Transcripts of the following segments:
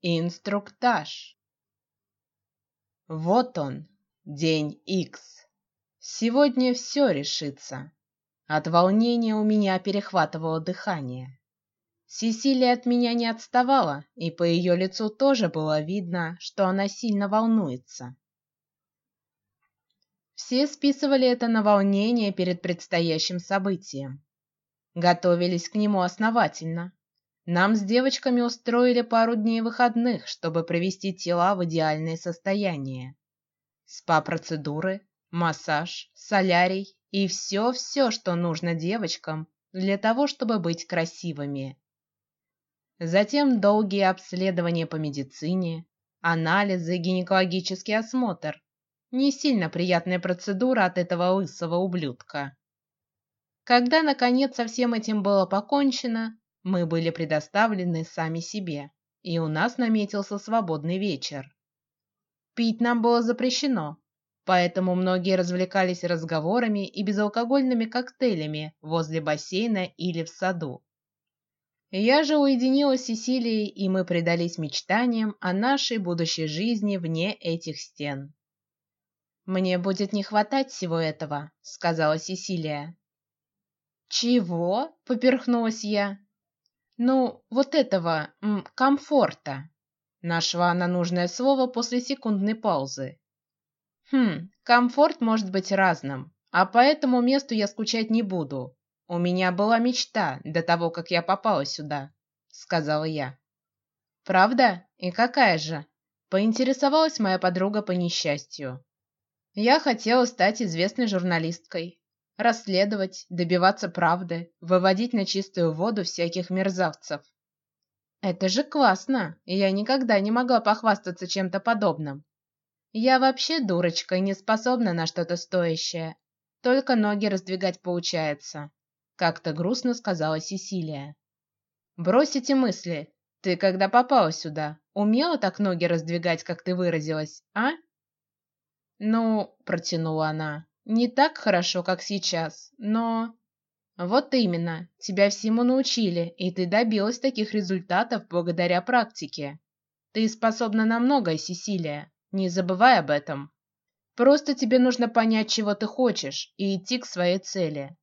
Инструктаж. Вот он, день Икс. Сегодня все решится. От волнения у меня перехватывало дыхание. Сесилия от меня не отставала, и по ее лицу тоже было видно, что она сильно волнуется. Все списывали это на волнение перед предстоящим событием. Готовились к нему основательно. Нам с девочками устроили пару дней выходных, чтобы привести тела в идеальное состояние. Спа-процедуры, массаж, солярий и все-все, что нужно девочкам для того, чтобы быть красивыми. Затем долгие обследования по медицине, анализы, гинекологический осмотр. Не сильно приятная процедура от этого лысого ублюдка. Когда наконец со всем этим было покончено, мы были предоставлены сами себе, и у нас наметился свободный вечер. Пить нам было запрещено, поэтому многие развлекались разговорами и безалкогольными коктейлями возле бассейна или в саду. Я же уединилась с Сесилией, и мы предались мечтаниям о нашей будущей жизни вне этих стен. Мне будет не хватать всего этого, сказала Сесилия. Чего? Поперхнулась я. Ну, вот этого м, комфорта. Нашла она нужное слово после секундной паузы. Хм, комфорт может быть разным, а по этому месту я скучать не буду. У меня была мечта до того, как я попала сюда, сказала я. Правда? И какая же? Поинтересовалась моя подруга по несчастью. Я хотела стать известной журналисткой, расследовать, добиваться правды, выводить на чистую воду всяких мерзавцев. Это же классно! Я никогда не могла похвастаться чем-то подобным. Я вообще дурочка и не способна на что-то стоящее. Только ноги раздвигать получается. Как-то грустно сказала Сесилия. Брось эти мысли. Ты когда попала сюда, умела так ноги раздвигать, как ты выразилась, а? Ну, протянула она. Не так хорошо, как сейчас, но вот именно, тебя всему научили, и ты добилась таких результатов благодаря практике. Ты способна на многое, Сесилия. Не забывай об этом. Просто тебе нужно понять, чего ты хочешь, и идти к своей цели.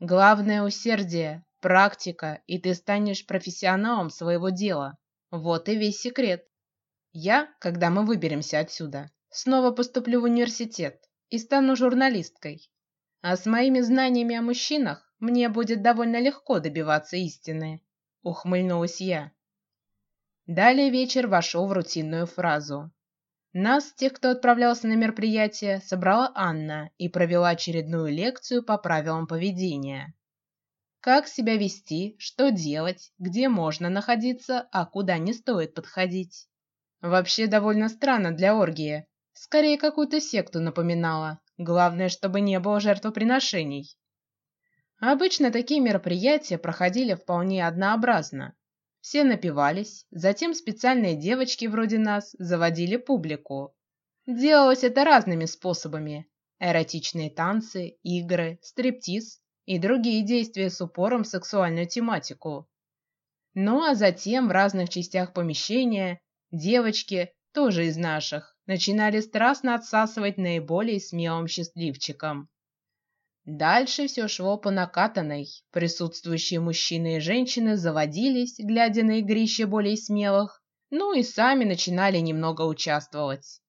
Главное усердие, практика, и ты станешь профессионалом своего дела. Вот и весь секрет. Я, когда мы выберемся отсюда, снова поступлю в университет и стану журналисткой. А с моими знаниями о мужчинах мне будет довольно легко добиваться истины. Ухмыльнулась я. Далее вечер вошел в рутинную фразу. Нас, тех, кто отправлялся на мероприятие, собрала Анна и провела очередную лекцию по правилам поведения. Как себя вести, что делать, где можно находиться, а куда не стоит подходить. Вообще довольно странно для оргии, Скорее какую-то секту напоминала. Главное, чтобы не было жертвоприношений. Обычно такие мероприятия проходили вполне однообразно. Все напивались, затем специальные девочки вроде нас заводили публику. Делалось это разными способами: эротичные танцы, игры, стриптиз и другие действия с упором в сексуальную тематику. Ну а затем в разных частях помещения девочки, тоже из наших, начинали страстно отсасывать наиболее смелым счастливчикам. Дальше все шло по накатанной. Присутствующие мужчины и женщины заводились, глядя на игрище более смелых, ну и сами начинали немного участвовать.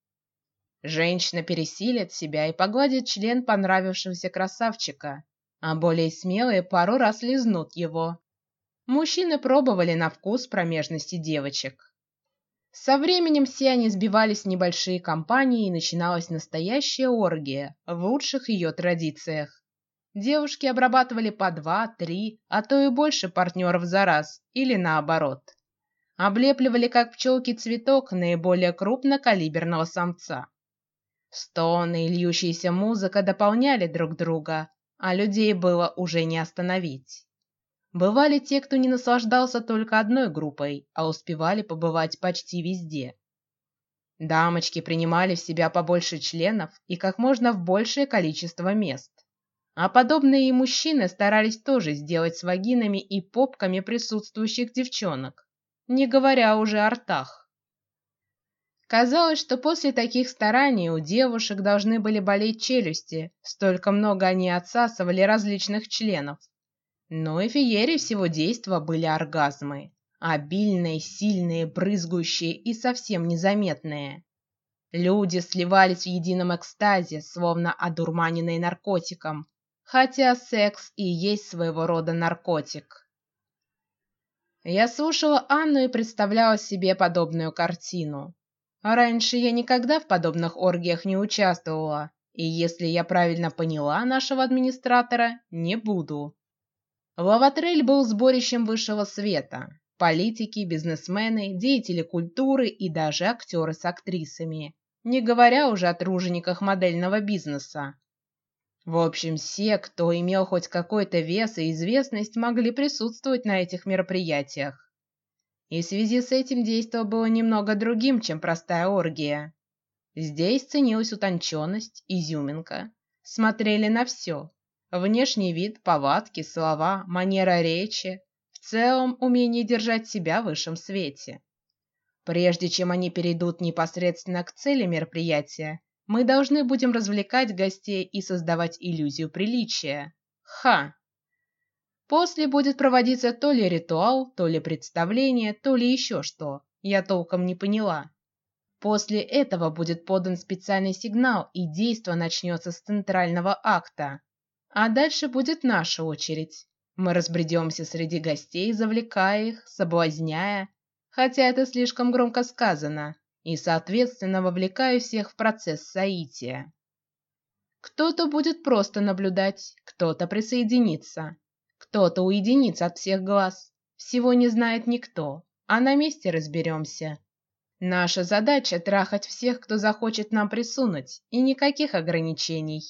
Женщина пересилит себя и погладит член понравившегося красавчика, а более смелые пару раз лизнут его. Мужчины пробовали на вкус промежности девочек. Со временем все они сбивались в небольшие компании и начиналась настоящая оргия в лучших ее традициях. Девушки обрабатывали по два, три, а то и больше партнеров за раз, или наоборот. Облепливали как пчелки цветок наиболее крупнокалиберного самца. Стоны и льющаяся музыка дополняли друг друга, а людей было уже не остановить. Бывали те, кто не наслаждался только одной группой, а успевали побывать почти везде. Дамочки принимали в себя побольше членов и как можно в большее количество мест, а подобные и мужчины старались тоже сделать с вагинами и попками присутствующих девчонок, не говоря уже о ртах. Казалось, что после таких стараний у девушек должны были болеть челюсти, столько много они отсасывали различных членов. Но и феерии всего действа были оргазмы, обильные, сильные, брызгающие и совсем незаметные. Люди сливались в едином экстазе, словно одурманенные наркотиком, хотя секс и есть своего рода наркотик. Я слушала Анну и представляла себе подобную картину. Раньше я никогда в подобных оргиях не участвовала, и если я правильно поняла нашего администратора, не буду. Лаватрель был сборищем высшего света: политики, бизнесмены, деятели культуры и даже актеры с актрисами, не говоря уже о тружениках модельного бизнеса. В общем, все, кто имел хоть какой-то вес и известность, могли присутствовать на этих мероприятиях. И в связи с этим действо было немного другим, чем простая оргия. Здесь ценилась утонченность, изюминка. Смотрели на все: внешний вид, повадки, слова, манера речи, в целом умение держать себя в высшем свете. Прежде чем они перейдут непосредственно к цели мероприятия, мы должны будем развлекать гостей и создавать иллюзию приличия. Ха! После будет проводиться то ли ритуал, то ли представление, то ли еще что. Я толком не поняла. После этого будет подан специальный сигнал, и действо начнется с центрального акта. А дальше будет наша очередь. Мы разбредемся среди гостей, завлекая их, соблазняя, хотя это слишком громко сказано, и соответственно вовлекая всех в процесс соития. Кто-то будет просто наблюдать, кто-то присоединится. Кто-то уединится от всех глаз. Всего не знает никто, а на месте разберемся. Наша задача трахать всех, кто захочет нам присунуть, и никаких ограничений.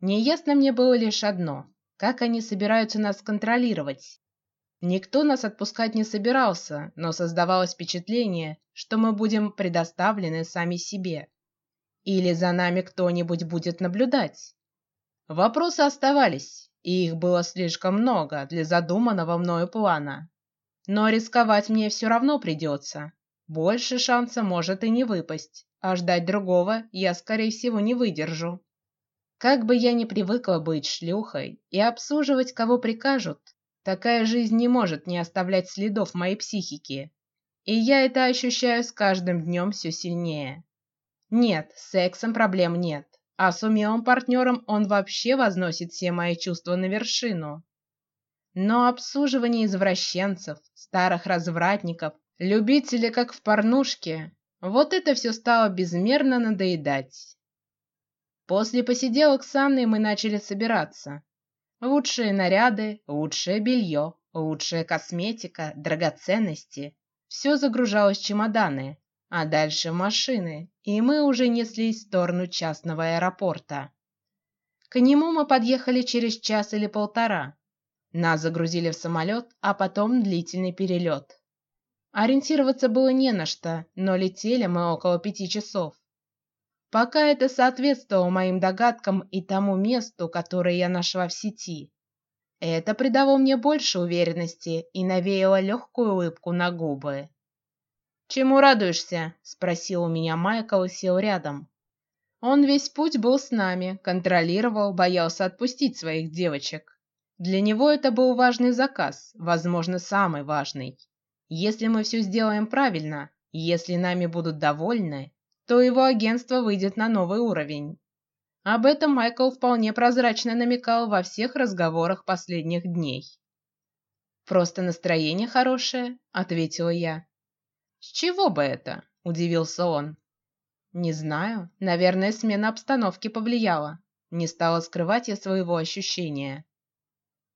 Неясно мне было лишь одно: как они собираются нас контролировать. Никто нас отпускать не собирался, но создавалось впечатление, что мы будем предоставлены сами себе, или за нами кто-нибудь будет наблюдать. Вопросы оставались, и их было слишком много для задуманного мною плана. Но рисковать мне все равно придется. Больше шанса может и не выпасть, а ждать другого я скорее всего не выдержу. Как бы я ни привыкла быть шлюхой и обслуживать кого прикажут, такая жизнь не может не оставлять следов моей психике, и я это ощущаю с каждым днем все сильнее. Нет, сексом проблем нет а с умелым партнером он вообще возносит все мои чувства на вершину. Но обслуживание извращенцев, старых развратников, любителей как в порнушке, вот это все стало безмерно надоедать. После посиделок с Анной мы начали собираться. Лучшие наряды, лучшее белье, лучшая косметика, драгоценности. Все загружалось в чемоданы, а дальше машины, и мы уже неслись в сторону частного аэропорта. К нему мы подъехали через час или полтора. Нас загрузили в самолет, а потом длительный перелет. Ориентироваться было не на что, но летели мы около пяти часов. Пока это соответствовало моим догадкам и тому месту, которое я нашла в сети. Это придало мне больше уверенности и навеяло легкую улыбку на губы. Чему радуешься? – спросил у меня Майкл и сел рядом. Он весь путь был с нами, контролировал, боялся отпустить своих девочек. Для него это был важный заказ, возможно, самый важный. Если мы все сделаем правильно, если нами будут довольны, то его агентство выйдет на новый уровень. Об этом Майкл вполне прозрачно намекал во всех разговорах последних дней. Просто настроение хорошее, ответила я. С чего бы это? Удивился он. Не знаю. Наверное, смена обстановки повлияла. Не стала скрывать я своего ощущения.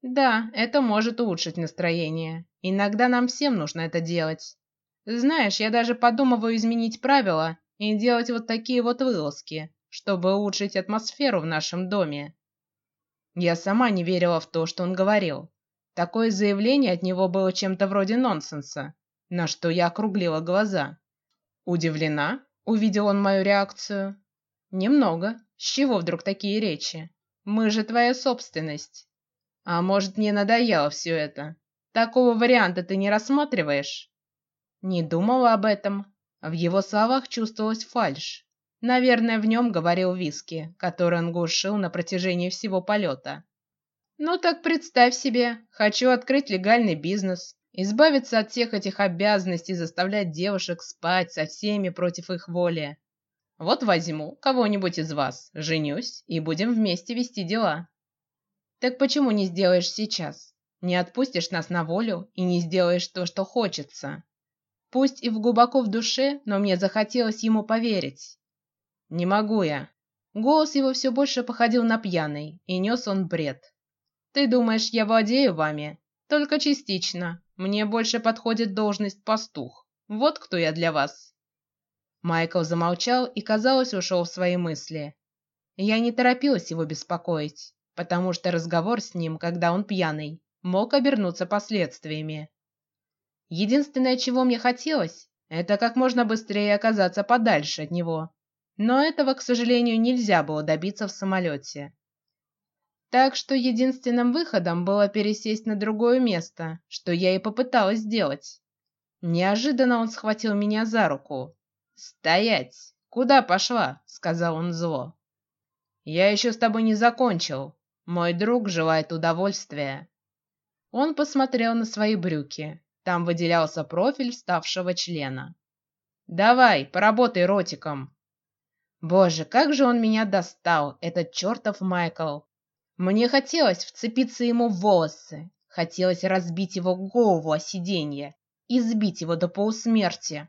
Да, это может улучшить настроение. Иногда нам всем нужно это делать. Знаешь, я даже подумываю изменить правила и делать вот такие вот вылазки, чтобы улучшить атмосферу в нашем доме. Я сама не верила в то, что он говорил. Такое заявление от него было чем-то вроде нонсенса на что я округлила глаза. Удивлена, увидел он мою реакцию. Немного. С чего вдруг такие речи? Мы же твоя собственность. А может, мне надоело все это? Такого варианта ты не рассматриваешь? Не думала об этом. В его словах чувствовалась фальшь. Наверное, в нем говорил виски, который он глушил на протяжении всего полета. Ну так представь себе, хочу открыть легальный бизнес, избавиться от всех этих обязанностей, заставлять девушек спать со всеми против их воли. Вот возьму кого-нибудь из вас, женюсь и будем вместе вести дела. Так почему не сделаешь сейчас? Не отпустишь нас на волю и не сделаешь то, что хочется. Пусть и в глубоко в душе, но мне захотелось ему поверить. Не могу я. Голос его все больше походил на пьяный, и нес он бред. Ты думаешь, я владею вами? Только частично. Мне больше подходит должность пастух. Вот кто я для вас. Майкл замолчал и, казалось, ушел в свои мысли. Я не торопилась его беспокоить, потому что разговор с ним, когда он пьяный, мог обернуться последствиями. Единственное, чего мне хотелось, это как можно быстрее оказаться подальше от него. Но этого, к сожалению, нельзя было добиться в самолете. Так что единственным выходом было пересесть на другое место, что я и попыталась сделать. Неожиданно он схватил меня за руку. Стоять! Куда пошла? сказал он зло. Я еще с тобой не закончил. Мой друг желает удовольствия. Он посмотрел на свои брюки. Там выделялся профиль вставшего члена. Давай, поработай ротиком. Боже, как же он меня достал, этот чертов Майкл! Мне хотелось вцепиться ему в волосы, хотелось разбить его голову о сиденье сбить его до полусмерти.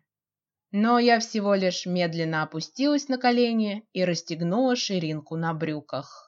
Но я всего лишь медленно опустилась на колени и расстегнула ширинку на брюках.